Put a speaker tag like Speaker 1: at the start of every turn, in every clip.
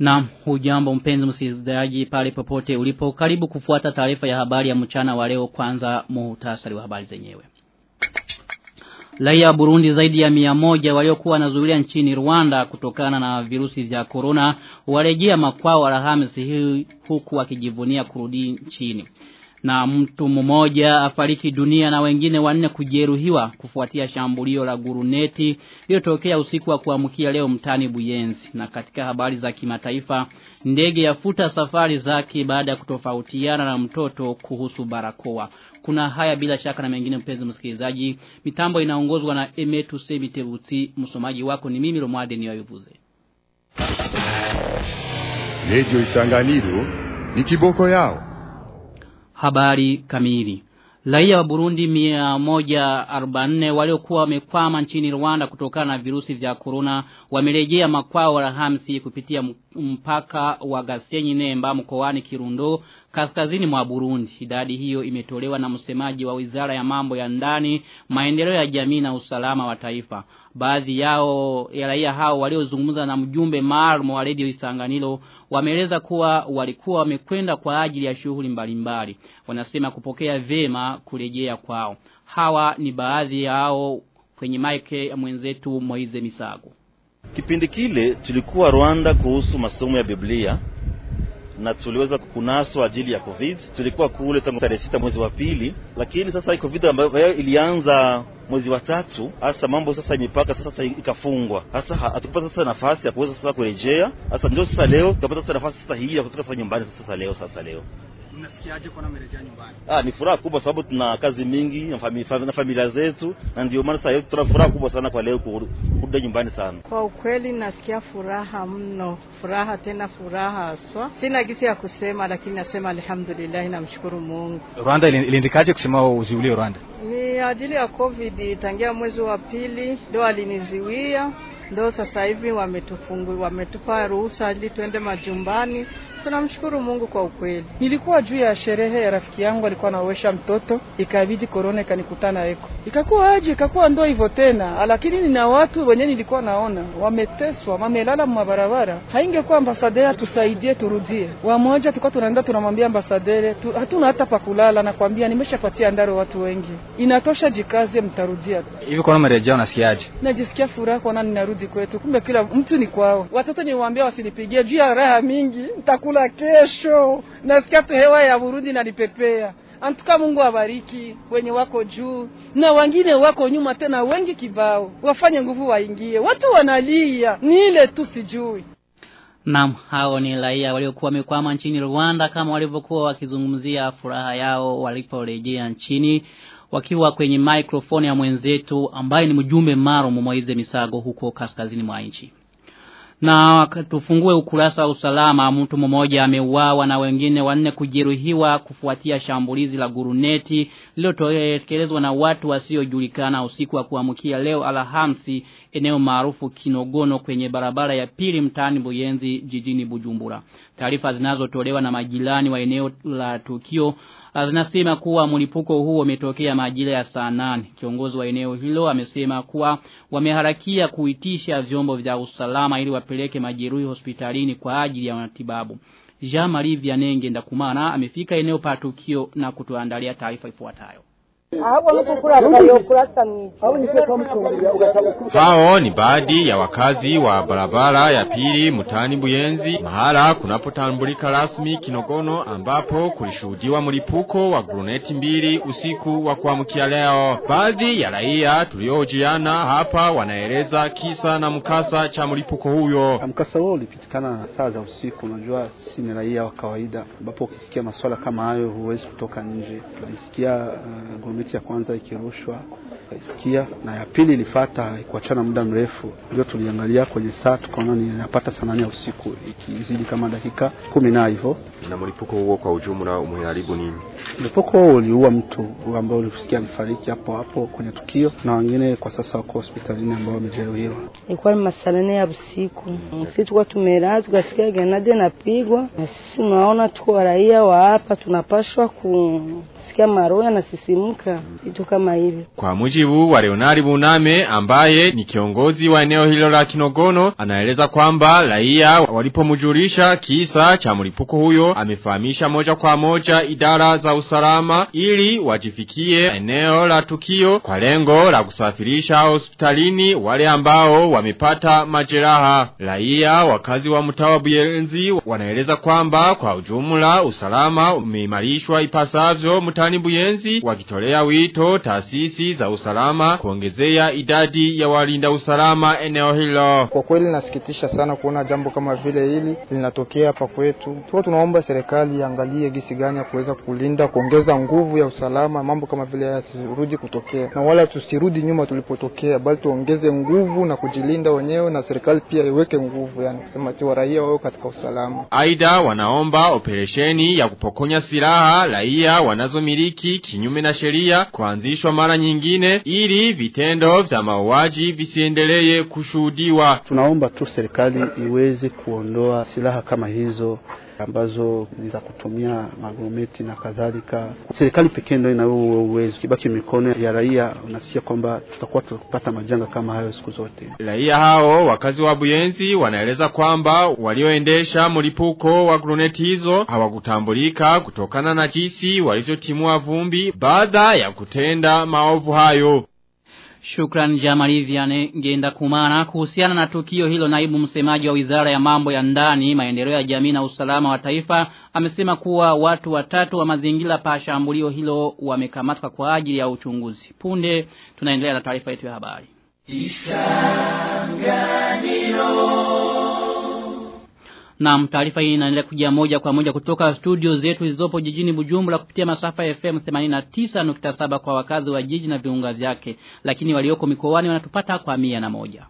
Speaker 1: Na hujambo mpenzi msikilizaji pale popote ulipo karibu kufuata taarifa ya habari ya mchana wa leo kwanza muhtasari wa habari zenyewe. Raia wa Burundi zaidi ya mia moja waliokuwa wanazuilia nchini Rwanda kutokana na virusi vya corona warejea makwao Alhamisi hii huku wakijivunia kurudi nchini. Na mtu mmoja afariki dunia na wengine wanne kujeruhiwa kufuatia shambulio la guruneti lililotokea usiku wa kuamkia leo mtani Buyenzi. Na katika habari za kimataifa, ndege yafuta safari zake baada ya kutofautiana na mtoto kuhusu barakoa. Kuna haya bila shaka na mengine mpenzi msikilizaji. Mitambo inaongozwa na Emetu Sebitebuti, msomaji wako ni mimi Romade Niyoyuvuze.
Speaker 2: Radio Isanganiro ni kiboko yao.
Speaker 1: Habari kamili. Raia wa Burundi 144 waliokuwa wamekwama nchini Rwanda kutokana na virusi vya korona wamerejea makwao Alhamisi kupitia mpaka wa Gasenyi Nemba mkoani Kirundo kaskazini mwa Burundi. Idadi hiyo imetolewa na msemaji wa Wizara ya Mambo ya Ndani, Maendeleo ya Jamii na Usalama wa Taifa. Baadhi yao ya raia hao waliozungumza na mjumbe maalum wa Radio Isanganiro wameeleza kuwa walikuwa wamekwenda kwa ajili ya shughuli mbalimbali. Wanasema kupokea vema kurejea kwao. Hawa ni baadhi yao kwenye maike mwenzetu Moize Misago.
Speaker 3: Kipindi kile tulikuwa Rwanda kuhusu masomo ya Biblia na tuliweza kunaswa ajili ya Covid. Tulikuwa kule tangu tarehe sita mwezi wa pili, lakini sasa Covid ambayo ilianza mwezi wa tatu, hasa mambo sasa imepaka sasa ikafungwa. hasa hatukupata sasa nafasi ya kuweza sasa kurejea. hasa ndio sasa leo tukapata sasa nafasi sasa hii ya kutoka sasa nyumbani sasa leo sasa leo
Speaker 4: Mnasikiaje kwa mrejea nyumbani?
Speaker 3: Ah, ni furaha kubwa sababu tuna kazi mingi na familia, na familia zetu na ndio maana sasa tuna furaha kubwa sana kwa leo kurudi nyumbani sana.
Speaker 5: Kwa ukweli nasikia furaha mno, furaha tena furaha haswa. Sina gisi ya kusema, lakini nasema alhamdulillah, namshukuru Mungu.
Speaker 4: Rwanda iliindikaje kusema uziulie Rwanda?
Speaker 5: Ni ajili ya COVID, tangia mwezi wa pili ndio aliniziwia ndo sasa hivi wametufungu wametupa ruhusa ili tuende majumbani. Tunamshukuru Mungu kwa ukweli.
Speaker 6: Nilikuwa juu ya sherehe ya rafiki yangu alikuwa anaowesha mtoto, ikabidi korona ikanikutana eko, ikakuwa aje, ikakuwa ndo hivyo tena, lakini nina watu wenye nilikuwa naona wameteswa, wamelala mabarabara. Haingekuwa ambasadere atusaidie turudie, wamoja tulikuwa tunaenda tunamwambia ambasadere tu, hatuna hata pa kulala, nakwambia nimeshapatia ndaro watu wengi, inatosha, jikaze, mtarudia
Speaker 4: hivi. Kwa marejeo, nasikiaje?
Speaker 6: Najisikia furaha kuona ninarudi kwetu, kumbe kila mtu ni kwao. Watoto niwaambia wasinipigie juu ya raha mingi, nitakula kesho. Nasikia tu hewa ya Burundi nanipepea. Antuka Mungu abariki wenye wako juu na wengine wako nyuma, tena wengi kibao, wafanye nguvu waingie. Watu wanalia, ni ile tu sijui.
Speaker 1: Naam, hao ni raia waliokuwa wamekwama nchini Rwanda kama walivyokuwa wakizungumzia furaha yao waliporejea nchini wakiwa kwenye mikrofoni ya mwenzetu ambaye ni mjumbe maalum Moize Misago huko kaskazini mwa nchi. Na tufungue ukurasa wa usalama mtu mmoja ameuawa na wengine wanne kujeruhiwa kufuatia shambulizi la guruneti lililotekelezwa na watu wasiojulikana usiku wa kuamkia leo Alhamisi eneo maarufu Kinogono kwenye barabara ya pili mtaani Buyenzi jijini Bujumbura. Taarifa zinazotolewa na majirani wa eneo la tukio zinasema kuwa mlipuko huo umetokea majira ya saa nane. Kiongozi wa eneo hilo amesema kuwa wameharakia kuitisha vyombo vya usalama ili wapeleke majeruhi hospitalini kwa ajili ya matibabu. Jean Marie Vianenge ndakumana amefika eneo pa tukio na kutuandalia taarifa ifuatayo.
Speaker 7: Hao ni baadhi ya wakazi wa barabara ya pili mutani Buyenzi mahala kunapotambulika rasmi Kinogono ambapo kulishuhudiwa mlipuko wa gruneti mbili usiku wa kuamkia leo. Baadhi ya raia tuliojiana hapa wanaeleza kisa na mkasa cha mlipuko huyo.
Speaker 8: Mkasa huo ulipitikana saa za usiku. Unajua si ni raia wa kawaida, ambapo ukisikia masuala kama hayo huwezi kutoka nje. Tulisikia uh, gruneti ya kwanza ikirushwa isikia na ya pili ilifata ikuachana muda mrefu, ndio tuliangalia kwenye saa tukaona ni napata saa nane ya usiku ikizidi kama dakika kumi na hivyo.
Speaker 7: Na mlipuko huo kwa ujumla umeharibu nini?
Speaker 8: Mlipuko huo uliua mtu ambao ulisikia alifariki hapo hapo kwenye tukio, na wengine kwa sasa wako hospitalini ambao wamejeruhiwa.
Speaker 9: Ilikuwa ni masaa nane ya usiku, sisi tulikuwa tumelala tukasikia grenade napigwa, na sisi tunaona tuko raia wa hapa tunapashwa kusikia maroho yanasisimka vitu kama hivyo.
Speaker 7: Kwa mujibu wa Leonari Buname ambaye ni kiongozi wa eneo hilo la Kinogono anaeleza kwamba raia walipomjulisha kisa cha mlipuko huyo amefahamisha moja kwa moja idara za usalama ili wajifikie eneo la tukio kwa lengo la kusafirisha hospitalini wale ambao wamepata majeraha. Raia wakazi wa mtawa Buyenzi wanaeleza kwamba kwa ujumla usalama umeimarishwa ipasavyo mtani Buyenzi wakitolea wito taasisi za usalama kuongezea idadi ya walinda usalama eneo hilo.
Speaker 10: Kwa kweli nasikitisha sana kuona jambo kama vile hili linatokea hapa kwetu. Tuko tunaomba serikali iangalie gisi gani ya kuweza kulinda, kuongeza nguvu ya usalama, mambo kama vile yasirudi kutokea, na wala tusirudi nyuma tulipotokea, bali tuongeze nguvu na kujilinda wenyewe, na serikali pia iweke nguvu, yani kusema ati raia wao katika usalama.
Speaker 7: Aidha, wanaomba operesheni ya kupokonya silaha raia wanazomiliki kinyume na sheria kuanzishwa mara nyingine ili vitendo vya mauaji visiendelee kushuhudiwa.
Speaker 8: Tunaomba tu serikali iweze kuondoa silaha kama hizo ambazo ni za kutumia magometi na kadhalika. Serikali pekee ndio ina huo uwezo. Kibaki mikono ya raia, unasikia kwamba tutakuwa tukipata majanga kama hayo siku zote.
Speaker 7: Raia hao wakazi wa Buyenzi wanaeleza kwamba walioendesha mlipuko wa gruneti hizo hawakutambulika kutokana na jinsi walivyotimua vumbi baada ya kutenda maovu hayo.
Speaker 1: Shukran Jamali Viane ngenda kumana kuhusiana na tukio hilo naibu msemaji wa wizara ya mambo ya ndani maendeleo ya jamii na usalama wa taifa amesema kuwa watu watatu wa mazingira pa shambulio hilo wamekamatwa kwa ajili ya uchunguzi. Punde tunaendelea na taarifa yetu ya habari. Na taarifa hii inaendelea kujia moja kwa moja kutoka studio zetu zilizopo jijini Bujumbura kupitia masafa ya FM 89.7 kwa wakazi wa jiji na viunga vyake, lakini walioko mikoani wanatupata kwa mia na moja.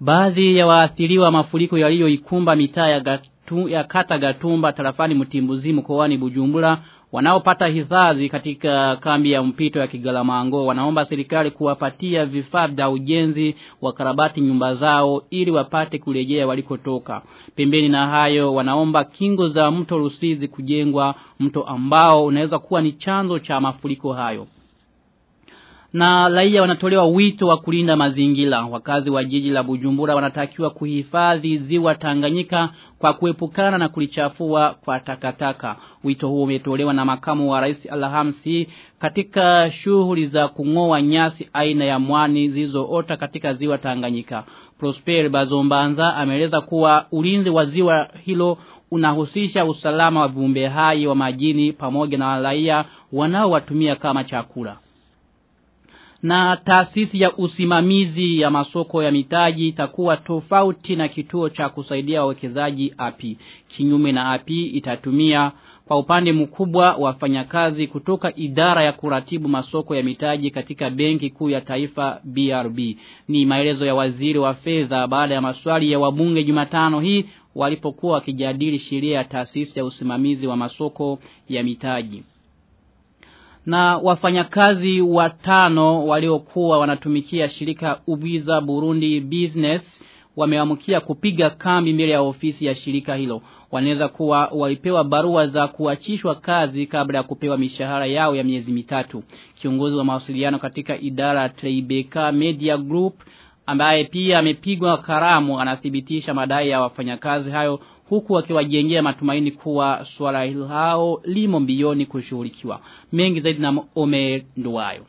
Speaker 1: Baadhi ya waathiriwa mafuriko yaliyoikumba mitaa ya, gatu, ya kata Gatumba tarafani Mtimbuzi mkoani Bujumbura wanaopata hifadhi katika kambi ya mpito ya Kigalamango wanaomba serikali kuwapatia vifaa vya ujenzi wa karabati nyumba zao ili wapate kurejea walikotoka. Pembeni na hayo wanaomba kingo za mto Rusizi kujengwa mto ambao unaweza kuwa ni chanzo cha mafuriko hayo na raia wanatolewa wito wa kulinda mazingira. Wakazi wa jiji la Bujumbura wanatakiwa kuhifadhi ziwa Tanganyika kwa kuepukana na kulichafua kwa takataka. Wito huo umetolewa na makamu wa rais Alhamisi katika shughuli za kungoa nyasi aina ya mwani zilizoota katika ziwa Tanganyika. Prosper Bazombanza ameeleza kuwa ulinzi wa ziwa hilo unahusisha usalama wa viumbe hai wa majini pamoja na raia wanaowatumia kama chakula na taasisi ya usimamizi ya masoko ya mitaji itakuwa tofauti na kituo cha kusaidia wawekezaji API. Kinyume na API itatumia kwa upande mkubwa wafanyakazi kutoka idara ya kuratibu masoko ya mitaji katika benki kuu ya taifa BRB. Ni maelezo ya waziri wa fedha baada ya maswali ya wabunge Jumatano hii walipokuwa wakijadili sheria ya taasisi ya usimamizi wa masoko ya mitaji na wafanyakazi watano waliokuwa wanatumikia shirika Ubiza Burundi Business wameamkia kupiga kambi mbele ya ofisi ya shirika hilo. Wanaweza kuwa walipewa barua za kuachishwa kazi kabla ya kupewa mishahara yao ya miezi mitatu. Kiongozi wa mawasiliano katika idara Tribeca Media Group ambaye pia amepigwa karamu anathibitisha madai ya wafanyakazi hayo huku wakiwajengea matumaini kuwa swala hilo hao limo mbioni kushughulikiwa. Mengi zaidi na Omer Nduwayo.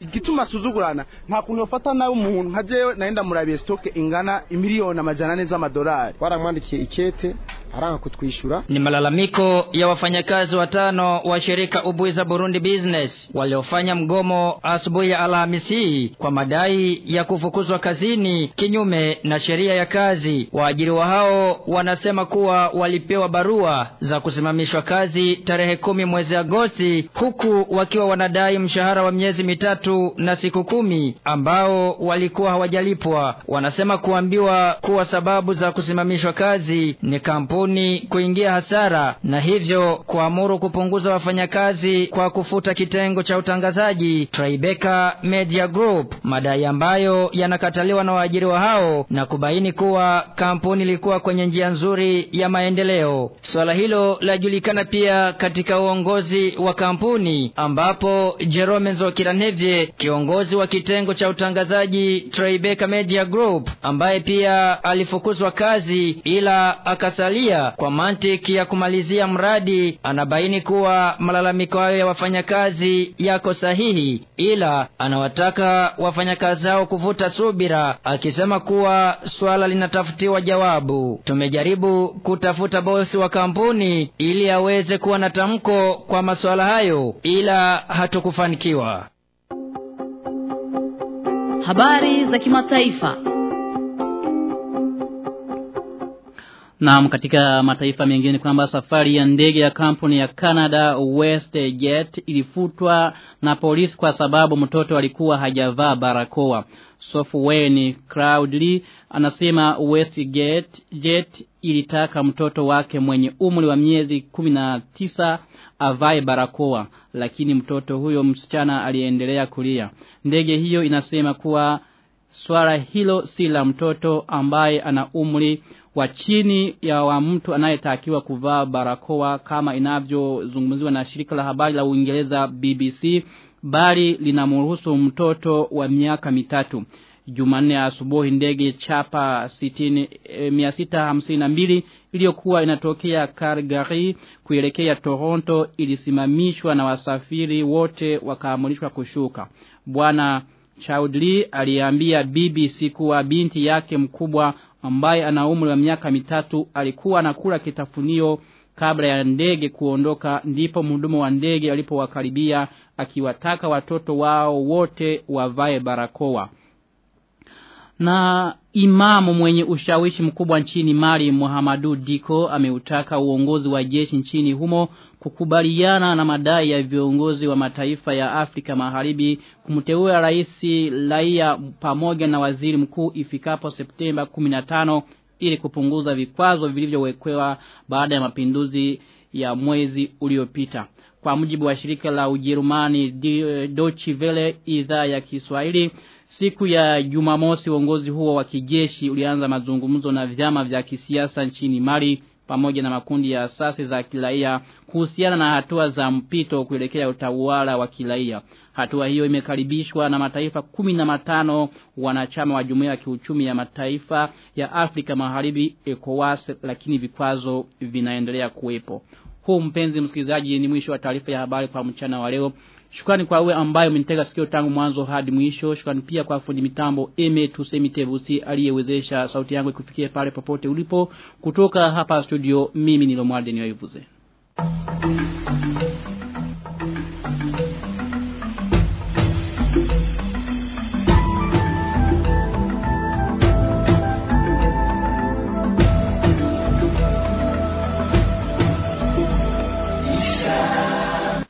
Speaker 11: igituma suzugurana nta kuntu yofata nawe umuntu nka jewe naenda murabiye stoke ingana imiliyoni amajana ane z'amadolari
Speaker 12: waramwandikiye ikete aranga kutwishyura
Speaker 13: ni malalamiko ya wafanyakazi watano wa shirika ubuiza Burundi Business waliofanya mgomo asubuhi ya Alhamisi kwa madai ya kufukuzwa kazini kinyume na sheria ya kazi. Waajiriwa hao wanasema kuwa walipewa barua za kusimamishwa kazi tarehe kumi mwezi Agosti, huku wakiwa wanadai mshahara wa miezi mitatu na siku kumi ambao walikuwa hawajalipwa. Wanasema kuambiwa kuwa sababu za kusimamishwa kazi ni kampuni kampuni kuingia hasara na hivyo kuamuru kupunguza wafanyakazi kwa kufuta kitengo cha utangazaji Tribeca Media Group, madai ambayo yanakataliwa na waajiriwa hao na kubaini kuwa kampuni ilikuwa kwenye njia nzuri ya maendeleo. Swala hilo lajulikana pia katika uongozi wa kampuni ambapo Jerome Nzokiranevye, kiongozi wa kitengo cha utangazaji Tribeca Media Group, ambaye pia alifukuzwa kazi ila akasalia kwa mantiki ya kumalizia mradi, anabaini kuwa malalamiko hayo ya wafanyakazi yako sahihi, ila anawataka wafanyakazi hao kuvuta subira, akisema kuwa swala linatafutiwa jawabu. Tumejaribu kutafuta bosi wa kampuni ili aweze kuwa na tamko kwa masuala hayo, ila hatukufanikiwa.
Speaker 14: Habari za kimataifa.
Speaker 1: Naam, katika mataifa mengine kwamba safari ya ndege ya kampuni ya Canada WestJet ilifutwa na polisi kwa sababu mtoto alikuwa hajavaa barakoa. Software Crowdly anasema WestJet Jet ilitaka mtoto wake mwenye umri wa miezi 19 avae barakoa lakini mtoto huyo msichana aliendelea kulia. Ndege hiyo inasema kuwa swala hilo si la mtoto ambaye ana umri wa chini ya wa mtu anayetakiwa kuvaa barakoa kama inavyozungumziwa na shirika la habari la Uingereza BBC bali linamruhusu mtoto wa miaka mitatu. Jumanne asubuhi ndege chapa 60 e, iliyokuwa inatokea Calgary kuelekea Toronto ilisimamishwa na wasafiri wote wakaamrishwa kushuka. Bwana Chowdhury aliambia BBC kuwa binti yake mkubwa ambaye ana umri wa miaka mitatu alikuwa anakula kitafunio kabla ya ndege kuondoka ndipo mhudumu wa ndege alipowakaribia akiwataka watoto wao wote wavae barakoa. Na imamu mwenye ushawishi mkubwa nchini Mali Muhammadu Diko ameutaka uongozi wa jeshi nchini humo kukubaliana na madai ya viongozi wa mataifa ya Afrika Magharibi kumteua rais Laia pamoja na waziri mkuu ifikapo Septemba 15 ili kupunguza vikwazo vilivyowekewa baada ya mapinduzi ya mwezi uliopita. Kwa mujibu wa shirika la Ujerumani Deutsche Welle idhaa ya Kiswahili Siku ya Jumamosi uongozi huo wa kijeshi ulianza mazungumzo na vyama vya kisiasa nchini Mali pamoja na makundi ya asasi za kiraia kuhusiana na hatua za mpito kuelekea utawala wa kiraia. Hatua hiyo imekaribishwa na mataifa kumi na matano wanachama wa jumuiya ya kiuchumi ya mataifa ya Afrika Magharibi ECOWAS lakini vikwazo vinaendelea kuwepo. Huu mpenzi msikilizaji ni mwisho wa taarifa ya habari kwa mchana wa leo. Shukrani kwa wewe ambaye umenitega sikio tangu mwanzo hadi mwisho. Shukrani pia kwa fundi mitambo Eme tvc aliyewezesha sauti yangu ikufikie pale popote ulipo. Kutoka hapa studio mimi ni Lomwalde.